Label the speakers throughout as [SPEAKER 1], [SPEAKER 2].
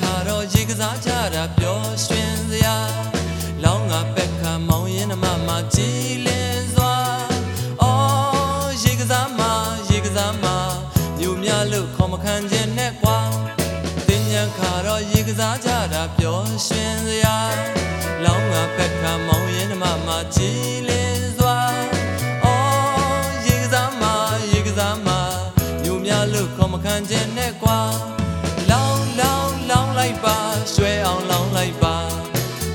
[SPEAKER 1] ခါတော့ရေကစားကြတာပျော်ရွှင်စရာလောင်းငါပက်ခါမောင်ရင်မမကြည်လင်စွာအော်ရေကစားမရေကစားမမြို့များလို့ခေါ်မခံခြင်းနဲ့ကွာတင်ညာခါတော့ရေကစားကြတာပျော်ရွှင်စရာလောင်းငါပက်ခါမောင်ရင်မမကြည်လင်စွာအော်ရေကစားမရေကစားမမြို့များလို့ခေါ်မခံခြင်းနဲ့ကွာလောင်းလောင်း လောင်းလိုက်ပါရွှဲအောင်လောင်းလိုက်ပါ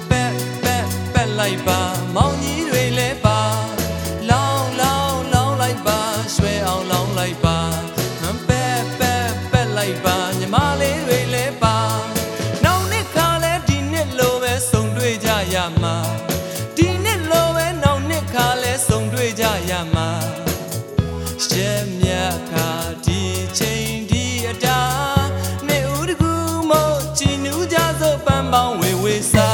[SPEAKER 1] ပက်ပက်ပက်လိုက်ပါမောင်ကြီးတွေလည်းပါလောင်းလောင်းလောင်းလိုက်ပါရွှဲအောင်လောင်းလိုက်ပါဟမ်ပက်ပက်ပက်လိုက်ပါညီမလေးတွေလည်းပါနောက်နှစ်ခါလဲဒီနှစ်လိုပဲဆုံတွေ့ကြရမှာဒီနှစ်လိုပဲနောက်နှစ်ခါလဲဆုံတွေ့ကြရမှာရှက်မြတ်ခါ ပေါ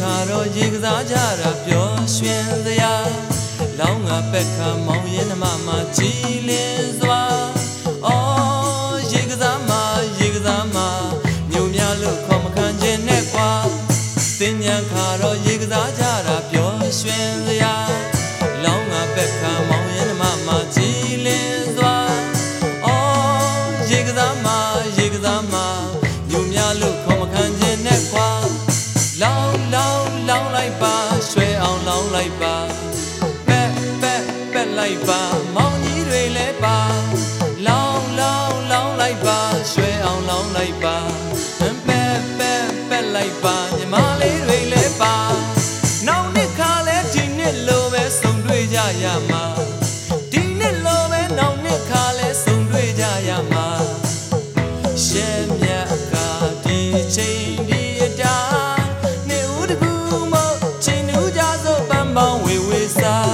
[SPEAKER 1] ခါတော့ရေကစားကြတာပျော်ရွှင်စရာလောင်းငါပက်ခါမောင်ရင်နှမမကြည်လင်စွာအော်ရေကစားမရေကစားမမြို့များလို့ခေါ်မခံခြင်းနဲ့ကွာတင်ညာခါတော့ရေကစားကြတာပျော်ရွှင်စရာလောင်းငါပက်ခါမောင်ရင်နှမမကြည်လင်စွာအော်ရေကစားမရေကစားမမြို့များလို့ခေါ်မခံခြင်းနဲ့ကွာ လောင်းလောင်းလောင်းလိုက်ပါရွှဲအောင်လောင်းလိုက်ပါပက်ပက်ပက်လိုက်ပါမောင်ကြီးတွေလည်းပါလောင်းလောင်းလောင်းလိုက်ပါရွှဲအောင်လောင်းလိုက်ပါပက်ပက်ပက်လိုက်ပါညီမလေးတွေလည်းပါနောက်နှစ်ခါလဲဒီနှစ်လိုပဲဆုံတွေ့ကြရမှာ Stop.